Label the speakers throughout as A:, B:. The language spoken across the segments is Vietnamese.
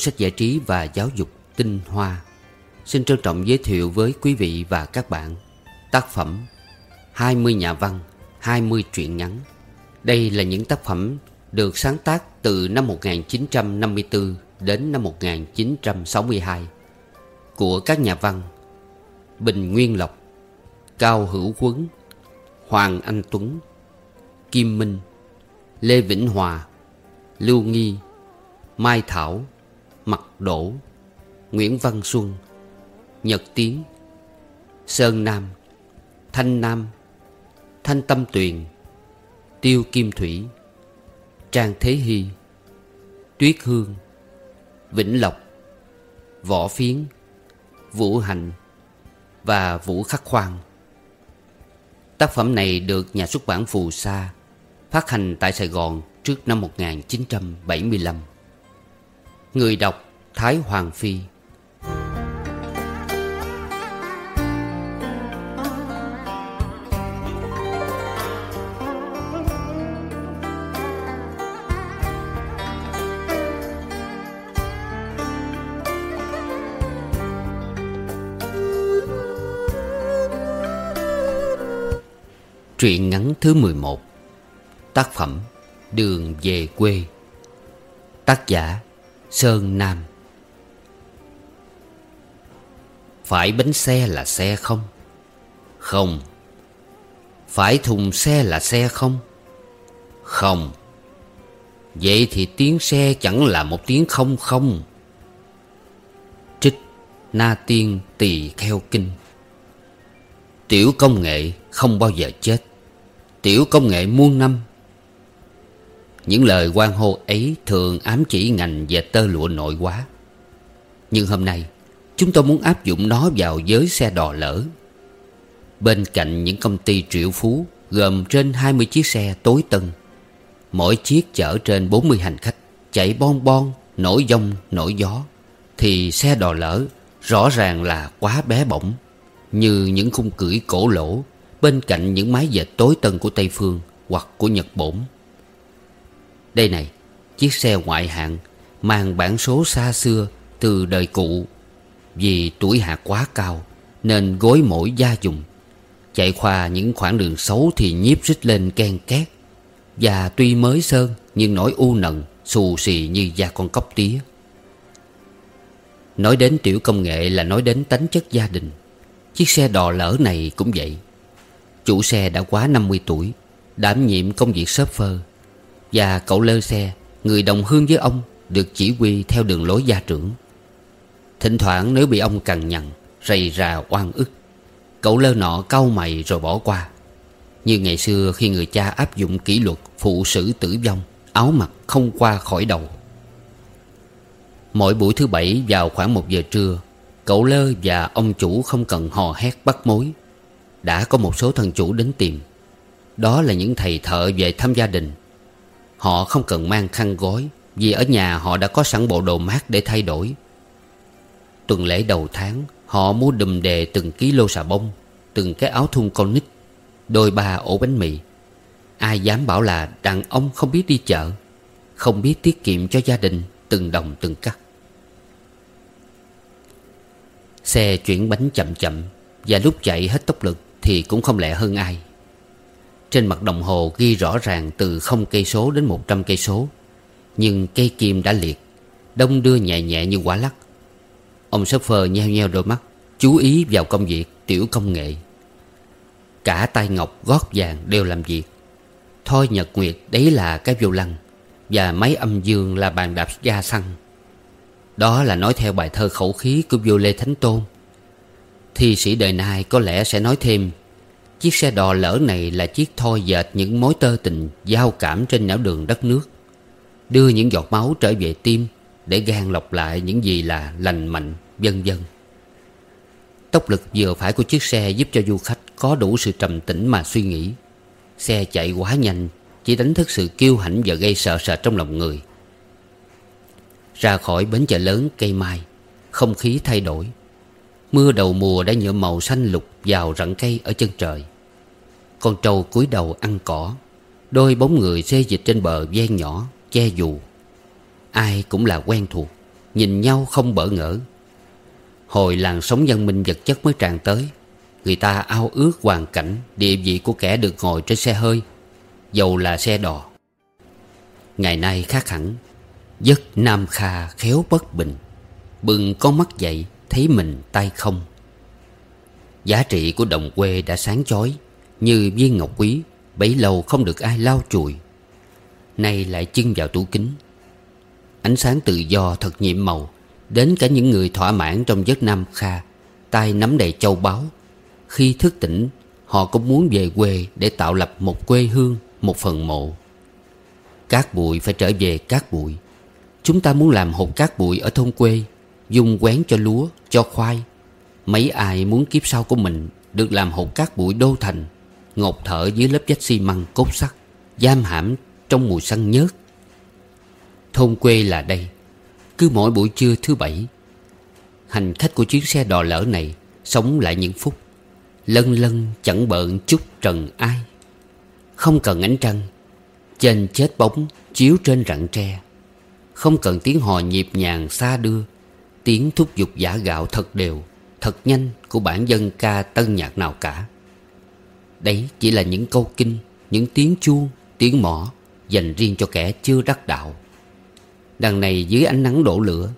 A: sách giải trí và giáo dục tinh hoa. Xin trân trọng giới thiệu với quý vị và các bạn Tác phẩm 20 nhà văn, 20 truyện ngắn. Đây là những tác phẩm được sáng tác từ năm 1954 đến năm 1962 Của các nhà văn Bình Nguyên Lộc Cao Hữu Quấn Hoàng Anh Tuấn Kim Minh Lê Vĩnh Hòa Lưu Nghi Mai Thảo Mặt Đỗ, Nguyễn Văn Xuân, Nhật Tiến Sơn Nam, Thanh Nam, Thanh Tâm Tuyền, Tiêu Kim Thủy, Trang Thế Hy, Tuyết Hương, Vĩnh Lộc, Võ Phiến, Vũ Hành Và Vũ Khắc Khoan. Tác phẩm này được nhà xuất bản Phù Sa Phát hành tại Sài Gòn trước năm 1975 Người đọc Thái Hoàng Phi. Truyện ngắn thứ 11 Tác phẩm Đường về quê. Tác giả Sơn Nam. Phải bánh xe là xe không? Không. Phải thùng xe là xe không? Không. Vậy thì tiếng xe chẳng là một tiếng không không. Trích Na Tiên Tỳ Kheo Kinh. Tiểu công nghệ không bao giờ chết. Tiểu công nghệ muôn năm những lời quan hô ấy thường ám chỉ ngành về tơ lụa nội quá. Nhưng hôm nay Chúng tôi muốn áp dụng nó vào giới xe đò lỡ Bên cạnh những công ty triệu phú Gồm trên 20 chiếc xe tối tân Mỗi chiếc chở trên 40 hành khách Chạy bon bon, nổi dông, nổi gió Thì xe đò lỡ rõ ràng là quá bé bỏng Như những khung cưỡi cổ lỗ Bên cạnh những mái dệt tối tân của Tây Phương Hoặc của Nhật Bổn. Đây này, Chiếc xe ngoại hạng Mang bản số xa xưa Từ đời cụ Vì tuổi hạ quá cao, Nên gối mỗi gia dùng Chạy qua những khoảng đường xấu Thì nhiếp rít lên ken két. Và tuy mới sơn, Nhưng nỗi u nần, Xù xì như da con cóc tía. Nói đến tiểu công nghệ là nói đến tánh chất gia đình. Chiếc xe đò lỡ này cũng vậy. Chủ xe đã quá 50 tuổi, Đảm nhiệm công việc shopper. Và cậu lơ xe, Người đồng hương với ông Được chỉ huy theo đường lối gia trưởng. Thỉnh thoảng nếu bị ông cằn nhằn, Rầy rà oan ức, Cậu lơ nọ cau mày rồi bỏ qua. Như ngày xưa khi người cha áp dụng kỷ luật Phụ xử tử vong, Áo mặc không qua khỏi đầu. Mỗi buổi thứ bảy vào khoảng một giờ trưa, Cậu lơ và ông chủ không cần hò hét bắt mối. Đã có một số thần chủ đến tìm. Đó là những thầy thợ về thăm gia đình. Họ không cần mang khăn gói Vì ở nhà họ đã có sẵn bộ đồ mát để thay đổi. Tuần lễ đầu tháng, Họ mua đùm đề từng ký lô xà bông, Từng cái áo thun con nít, Đôi ba ổ bánh mì. Ai dám bảo là đàn ông không biết đi chợ, Không biết tiết kiệm cho gia đình Từng đồng từng cắt. Xe chuyển bánh chậm chậm, Và lúc chạy hết tốc lực thì cũng không lẹ hơn ai. Trên mặt đồng hồ ghi rõ ràng từ không cây số đến một trăm cây số. Nhưng cây kim đã liệt, Đông đưa nhẹ nhẹ như quả lắc. Ông phơ nheo nheo đôi mắt, Chú ý vào công việc tiểu công nghệ. Cả tay ngọc gót vàng đều làm việc. Thôi nhật nguyệt, đấy là cái vô lăng, Và máy âm dương là bàn đạp da xăng. Đó là nói theo bài thơ khẩu khí của vua Lê Thánh Tôn. Thi sĩ đời nay có lẽ sẽ nói thêm Chiếc xe đò lỡ này là chiếc thoi dệt những mối tơ tình Giao cảm trên nẻo đường đất nước, Đưa những giọt máu trở về tim Để gan lọc lại những gì là lành mạnh, vân vân. Tốc lực vừa phải của chiếc xe giúp cho du khách có đủ sự trầm tĩnh mà suy nghĩ. Xe chạy quá nhanh, Chỉ đánh thức sự kiêu hãnh và gây sợ sệt trong lòng người. Ra khỏi bến chợ lớn cây mai, Không khí thay đổi. Mưa đầu mùa đã nhuộm màu xanh lục vào rặng cây ở chân trời. Con trâu cúi đầu ăn cỏ. Đôi bóng người xê dịch trên bờ ven nhỏ, Che dù. Ai cũng là quen thuộc, Nhìn nhau không bỡ ngỡ. Hồi làn sóng dân minh vật chất mới tràn tới, Người ta ao ước hoàn cảnh Địa vị của kẻ được ngồi trên xe hơi, Dầu là xe đò. Ngày nay khác hẳn, Giấc Nam Kha khéo bất bình, Bừng con mắt dậy Thấy mình tay không. Giá trị của đồng quê đã sáng chói như viên ngọc quý Bấy lâu không được ai lau chùi. Nay lại chưng vào tủ kính. Ánh sáng tự do thật nhiệm màu Đến cả những người thỏa mãn trong giấc Nam Kha tay nắm đầy châu báu. Khi thức tỉnh Họ cũng muốn về quê để tạo lập một quê hương Một phần mộ. Cát bụi phải trở về cát bụi. Chúng ta muốn làm hột cát bụi ở thôn quê Dùng quén cho lúa, cho khoai. Mấy ai muốn kiếp sau của mình Được làm hột cát bụi đô thành? Ngột thở dưới lớp vách xi măng cốt sắt, Giam hãm trong mùi xăng nhớt. Thôn quê là đây, Cứ mỗi buổi trưa thứ bảy, Hành khách của chuyến xe đò lỡ này Sống lại những phút Lân lân chẳng bợn chút trần ai. Không cần ánh trăng, Trên chết bóng Chiếu trên rặng tre. Không cần tiếng hò nhịp nhàng xa đưa, Tiếng thúc giục giả gạo thật đều, Thật nhanh của bản dân ca tân nhạc nào cả. Đấy chỉ là những câu kinh Những tiếng chuông, tiếng mỏ Dành riêng cho kẻ chưa đắc đạo. Đằng này dưới ánh nắng đổ lửa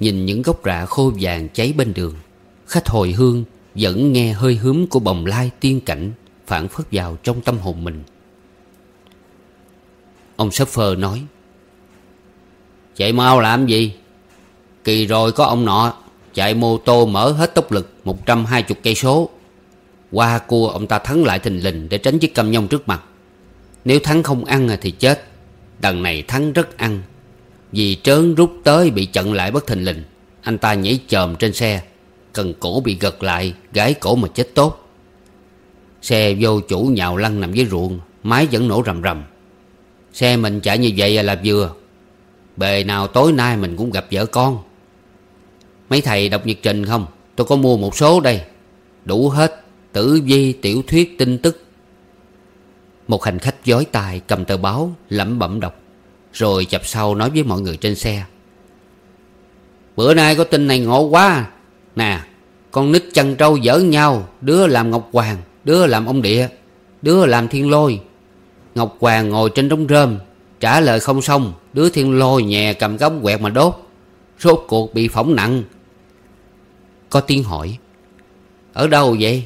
A: Nhìn những gốc rạ khô vàng cháy bên đường Khách hồi hương vẫn nghe hơi hướng của bồng lai tiên cảnh Phản phất vào trong tâm hồn mình. Ông phơ nói Chạy mau làm gì? Kỳ rồi có ông nọ Chạy mô tô mở hết tốc lực 120 cây số. Qua cua, ông ta thắng lại thình lình Để tránh chiếc cam nhông trước mặt. Nếu thắng không ăn à thì chết. Đằng này thắng rất ăn. Vì trớn rút tới bị chặn lại bất thình lình, Anh ta nhảy chồm trên xe, Cần cổ bị gật lại, Gái cổ mà chết tốt. Xe vô chủ nhào lăn nằm dưới ruộng Máy vẫn nổ rầm rầm. Xe mình chạy như vậy à là vừa. Bề nào tối nay mình cũng gặp vợ con. Mấy thầy đọc nhật trình không? Tôi có mua một số đây. Đủ hết. Tử vi tiểu thuyết tin tức. Một hành khách giói tài cầm tờ báo, lẩm bẩm đọc, Rồi chập sau nói với mọi người trên xe. Bữa nay có tin này ngộ quá. Nè, Con nít chăn trâu giỡn nhau, Đứa làm Ngọc Hoàng, Đứa làm ông địa, Đứa làm thiên lôi. Ngọc Hoàng ngồi trên đống rơm, Trả lời không xong, Đứa thiên lôi nhẹ cầm gống quẹt mà đốt. Rốt cuộc bị phỏng nặng. Có tiếng hỏi, Ở đâu vậy?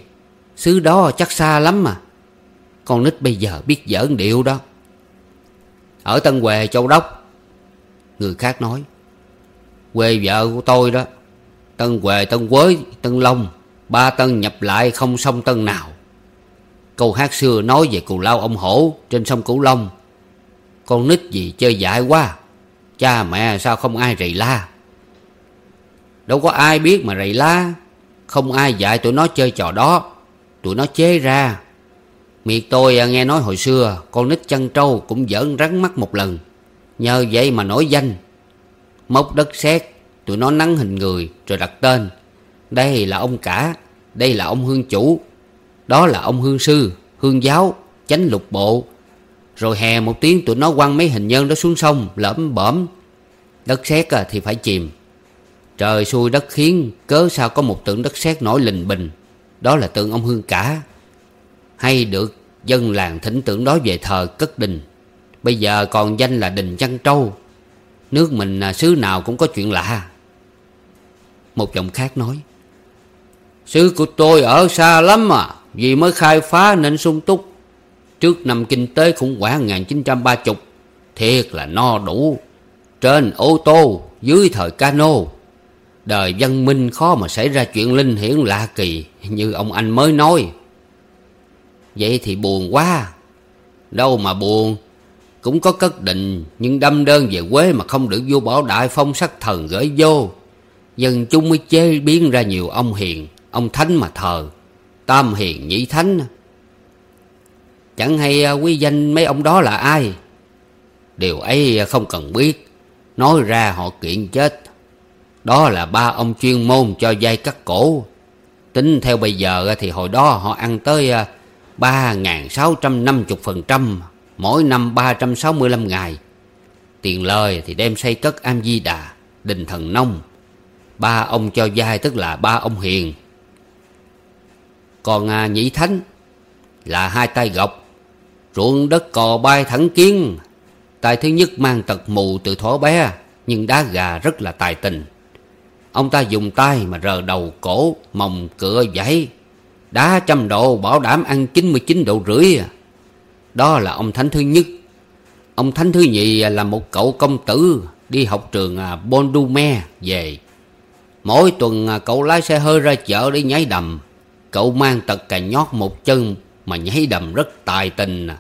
A: Xứ đó chắc xa lắm mà. Con nít bây giờ biết giỡn điệu đó. Ở Tân Huệ, Châu Đốc, Người khác nói, Quê vợ của tôi đó, Tân Huệ, Tân Quới Tân Long, Ba tân nhập lại không sông tân nào. Câu hát xưa nói về cù lao ông hổ Trên sông Cửu Long. Con nít gì chơi dại quá, Cha mẹ sao không ai rầy la? Đâu có ai biết mà rầy la, Không ai dạy tụi nó chơi trò đó. Tụi nó chế ra. Miệt tôi à, nghe nói hồi xưa Con nít chăn trâu cũng giỡn rắn mắt một lần. Nhờ vậy mà nổi danh. Mốc đất sét Tụi nó nắng hình người rồi đặt tên. Đây là ông cả Đây là ông hương chủ Đó là ông hương sư Hương giáo Chánh lục bộ. Rồi hè một tiếng tụi nó quăng mấy hình nhân đó xuống sông Lỡm bởm, Đất sét à, thì phải chìm. Trời xui đất khiến Cớ sao có một tượng đất sét nổi lình bình. Đó là tượng ông Hương Cả, Hay được dân làng thỉnh tượng đó về thờ cất đình. Bây giờ còn danh là đình Văn Trâu. Nước mình à, xứ nào cũng có chuyện lạ. Một giọng khác nói, Xứ của tôi ở xa lắm mà Vì mới khai phá nên sung túc. Trước năm kinh tế khủng hoảng 1930 Thiệt là no đủ. Trên ô tô, Dưới thời cano Đời văn minh khó mà xảy ra chuyện linh hiển lạ kỳ, Như ông anh mới nói. Vậy thì buồn quá. Đâu mà buồn. Cũng có cất định, Nhưng đâm đơn về quê mà không được vua bảo đại phong sắc thần gửi vô. Dân chúng mới chế biến ra nhiều ông hiền, Ông thánh mà thờ. Tam hiền nhị thánh. Chẳng hay à, quý danh mấy ông đó là ai? Điều ấy không cần biết. Nói ra họ kiện chết đó là ba ông chuyên môn cho dây cắt cổ. Tính theo bây giờ thì hồi đó họ ăn tới à, ba sáu trăm năm mươi phần trăm Mỗi năm ba trăm sáu mươi lăm ngày. Tiền lời thì đem xây cất am di đà Đình Thần Nông. Ba ông cho dai tức là ba ông hiền. Còn à, nhị thánh Là hai tay gọc Ruộng đất cò bay thẳng kiến Tay thứ nhất mang tật mù từ thỏ bé Nhưng đá gà rất là tài tình. Ông ta dùng tay mà rờ đầu cổ Mồng cửa giấy. Đá trăm độ, bảo đảm ăn 99 độ rưỡi à. Đó là ông thánh thứ nhất. Ông thánh thứ nhì là một cậu công tử Đi học trường à, Bondume về. Mỗi tuần à, cậu lái xe hơi ra chợ để nhảy đầm. Cậu mang tật cà nhót một chân Mà nhảy đầm rất tài tình à.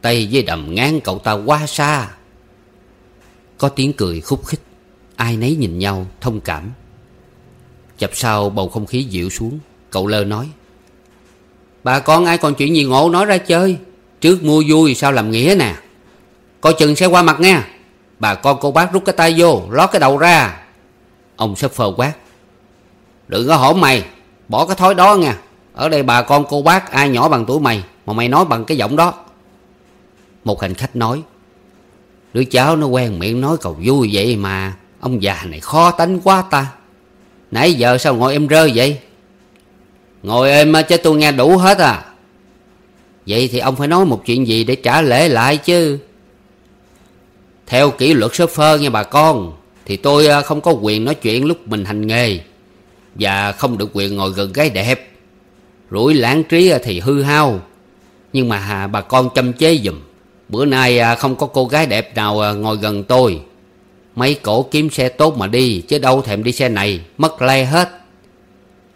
A: Tay với đầm ngán cậu ta quá xa. Có tiếng cười khúc khích. Ai nấy nhìn nhau thông cảm. Chập sau bầu không khí dịu xuống. Cậu lơ nói, Bà con ai còn chuyện gì ngộ nói ra chơi? Trước mua vui sao làm nghĩa nè? Coi chừng sẽ qua mặt nghe. Bà con cô bác rút cái tay vô, Lót cái đầu ra. Ông sắp phơ quát, Đừng có hổn mày, Bỏ cái thói đó nha Ở đây bà con cô bác ai nhỏ bằng tuổi mày, Mà mày nói bằng cái giọng đó. Một hành khách nói, Đứa cháu nó quen miệng nói cầu vui vậy mà, Ông già này khó tánh quá ta. Nãy giờ sao ngồi em rơi vậy? Ngồi êm cho tôi nghe đủ hết à. Vậy thì ông phải nói một chuyện gì để trả lễ lại chứ? Theo kỷ luật sơ phơ nha bà con, Thì tôi à, không có quyền nói chuyện lúc mình hành nghề Và không được quyền ngồi gần gái đẹp. Rủi lãng trí thì hư hao, Nhưng mà bà con chăm chế dùm Bữa nay à, không có cô gái đẹp nào à, ngồi gần tôi. Mấy cổ kiếm xe tốt mà đi, Chứ đâu thèm đi xe này, Mất le hết.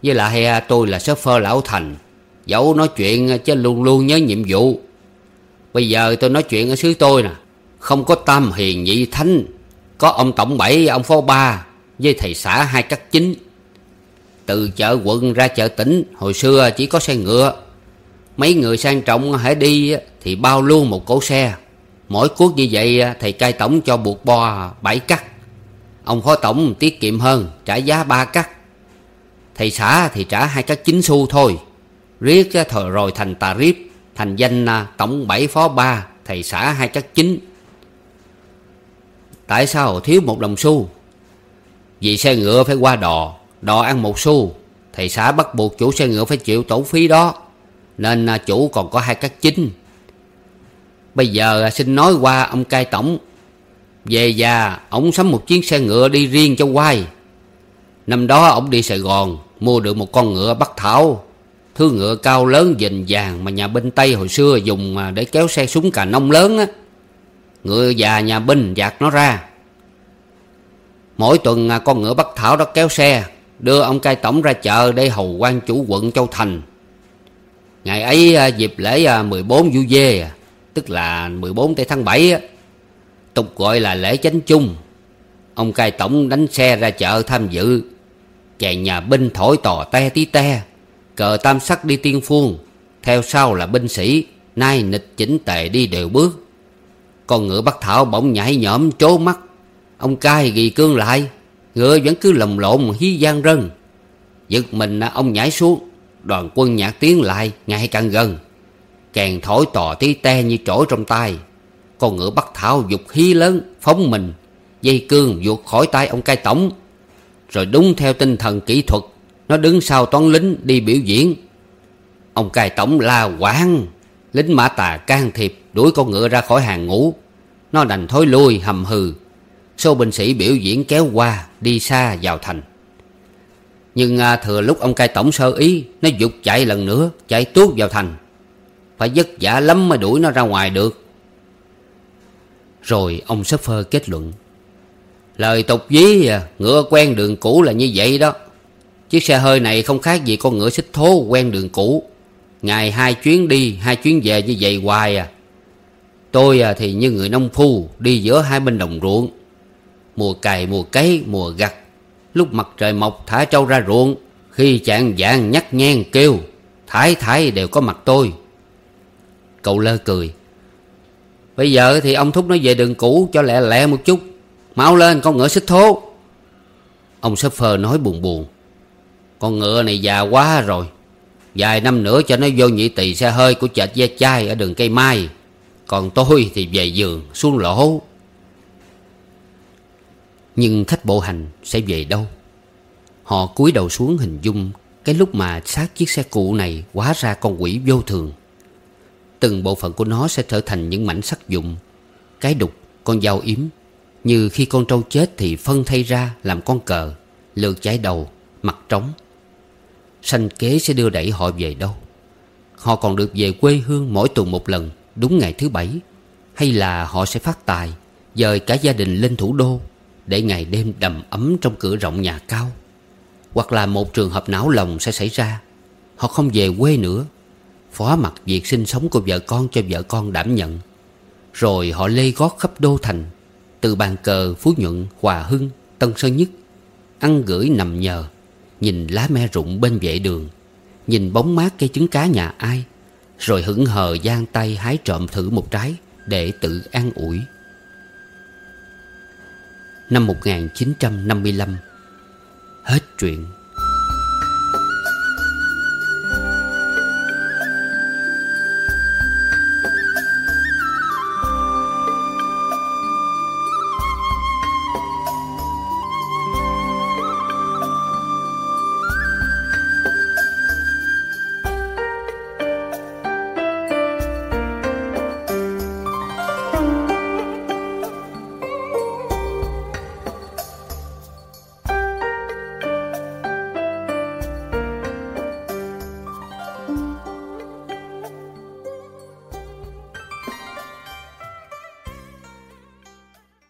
A: Với lại à, tôi là shopper lão thành. Dẫu nói chuyện à, chứ luôn luôn nhớ nhiệm vụ. Bây giờ tôi nói chuyện ở xứ tôi nè. Không có tam hiền, nhị thánh. Có ông tổng bảy, ông phó ba, Với thầy xã hai cắt chính. Từ chợ quận ra chợ tỉnh, Hồi xưa chỉ có xe ngựa. Mấy người sang trọng hãy đi Thì bao luôn một cỗ xe. Mỗi cuốc như vậy à, thầy cai tổng cho buộc bo bảy cắt. Ông phó tổng tiết kiệm hơn, Trả giá ba cắt. Thầy xã thì trả hai cắt 9 xu thôi. Riết à, thời rồi thành tà riếp. Thành danh à, tổng bảy phó ba, Thầy xã hai cắt 9 Tại sao thiếu một đồng xu? Vì xe ngựa phải qua đò Đò ăn một xu. Thầy xã bắt buộc chủ xe ngựa phải chịu tổ phí đó. Nên chủ còn có hai cắt chính Bây giờ à, xin nói qua ông cai tổng. Về già Ông sắm một chiếc xe ngựa đi riêng cho quay. Năm đó ông đi Sài Gòn, Mua được một con ngựa bắt thảo. Thứ ngựa cao lớn, dình vàng Mà nhà binh Tây hồi xưa dùng à, để kéo xe súng cà nông lớn á. Ngựa già nhà binh dạt nó ra. Mỗi tuần à, con ngựa bắt thảo đó kéo xe, Đưa ông cai tổng ra chợ để hầu quan chủ quận Châu Thành. Ngày ấy dịp lễ 14 du dê Tức là 14 tây tháng 7 á, Tục gọi là lễ chánh chung. Ông cai tổng đánh xe ra chợ tham dự Chạy nhà binh thổi tò te tí te, Cờ tam sắc đi tiên phuông Theo sau là binh sĩ, Nay nịch chỉnh tề đi đều bước. Con ngựa bắt thảo bỗng nhảy nhõm trố mắt. Ông cai ghi cương lại, Ngựa vẫn cứ lầm lộn hí gian rân. Giật mình ông nhảy xuống, Đoàn quân nhạc tiếng lại ngày càng gần càng thổi tò tí te như trỗi trong tay. Con ngựa bắt thảo dục hí lớn Phóng mình Dây cương vụt khỏi tay ông cai tổng. Rồi đúng theo tinh thần kỹ thuật Nó đứng sau toán lính đi biểu diễn. Ông cai tổng la quán Lính mã tà can thiệp Đuổi con ngựa ra khỏi hàng ngũ. Nó đành thối lui hầm hừ. Số binh sĩ biểu diễn kéo qua Đi xa vào thành. Nhưng à, thừa lúc ông cai tổng sơ ý Nó dục chạy lần nữa Chạy tuốt vào thành. Phải vất vả lắm mới đuổi nó ra ngoài được. Rồi ông sếp phơ kết luận Lời tục dí à, ngựa quen đường cũ là như vậy đó. Chiếc xe hơi này không khác gì con ngựa xích thố quen đường cũ. Ngày hai chuyến đi hai chuyến về như vậy hoài à. Tôi à, thì như người nông phu đi giữa hai bên đồng ruộng. Mùa cày mùa cấy mùa gặt. Lúc mặt trời mọc thả trâu ra ruộng. Khi chạng dạng nhắc nhen kêu Thái thái đều có mặt tôi. Cậu lơ cười. Bây giờ thì ông thúc nó về đường cũ cho lẹ lẹ một chút. Mau lên, con ngựa xích thố. Ông sếp phơ nói buồn buồn. Con ngựa này già quá rồi. Vài năm nữa cho nó vô nhị tỳ xe hơi của chợt ve chai ở đường cây mai. Còn tôi thì về giường, xuống lỗ. Nhưng khách bộ hành sẽ về đâu? Họ cúi đầu xuống hình dung Cái lúc mà xác chiếc xe cũ này Hóa ra con quỷ vô thường. Từng bộ phận của nó sẽ trở thành những mảnh sắc dụng. Cái đục, con dao yếm. Như khi con trâu chết thì phân thay ra làm con cờ Lượt chải đầu, mặt trống. Sanh kế sẽ đưa đẩy họ về đâu? Họ còn được về quê hương mỗi tuần một lần Đúng ngày thứ bảy. Hay là họ sẽ phát tài Dời cả gia đình lên thủ đô Để ngày đêm đầm ấm trong cửa rộng nhà cao? Hoặc là một trường hợp não lòng sẽ xảy ra Họ không về quê nữa. Phó mặt việc sinh sống của vợ con cho vợ con đảm nhận. Rồi họ lê gót khắp đô thành Từ bàn cờ Phú Nhuận, Hòa Hưng, Tân Sơn Nhất Ăn gửi nằm nhờ Nhìn lá me rụng bên vệ đường Nhìn bóng mát cây trứng cá nhà ai Rồi hững hờ giang tay hái trộm thử một trái Để tự an ủi. Năm 1955 Hết truyện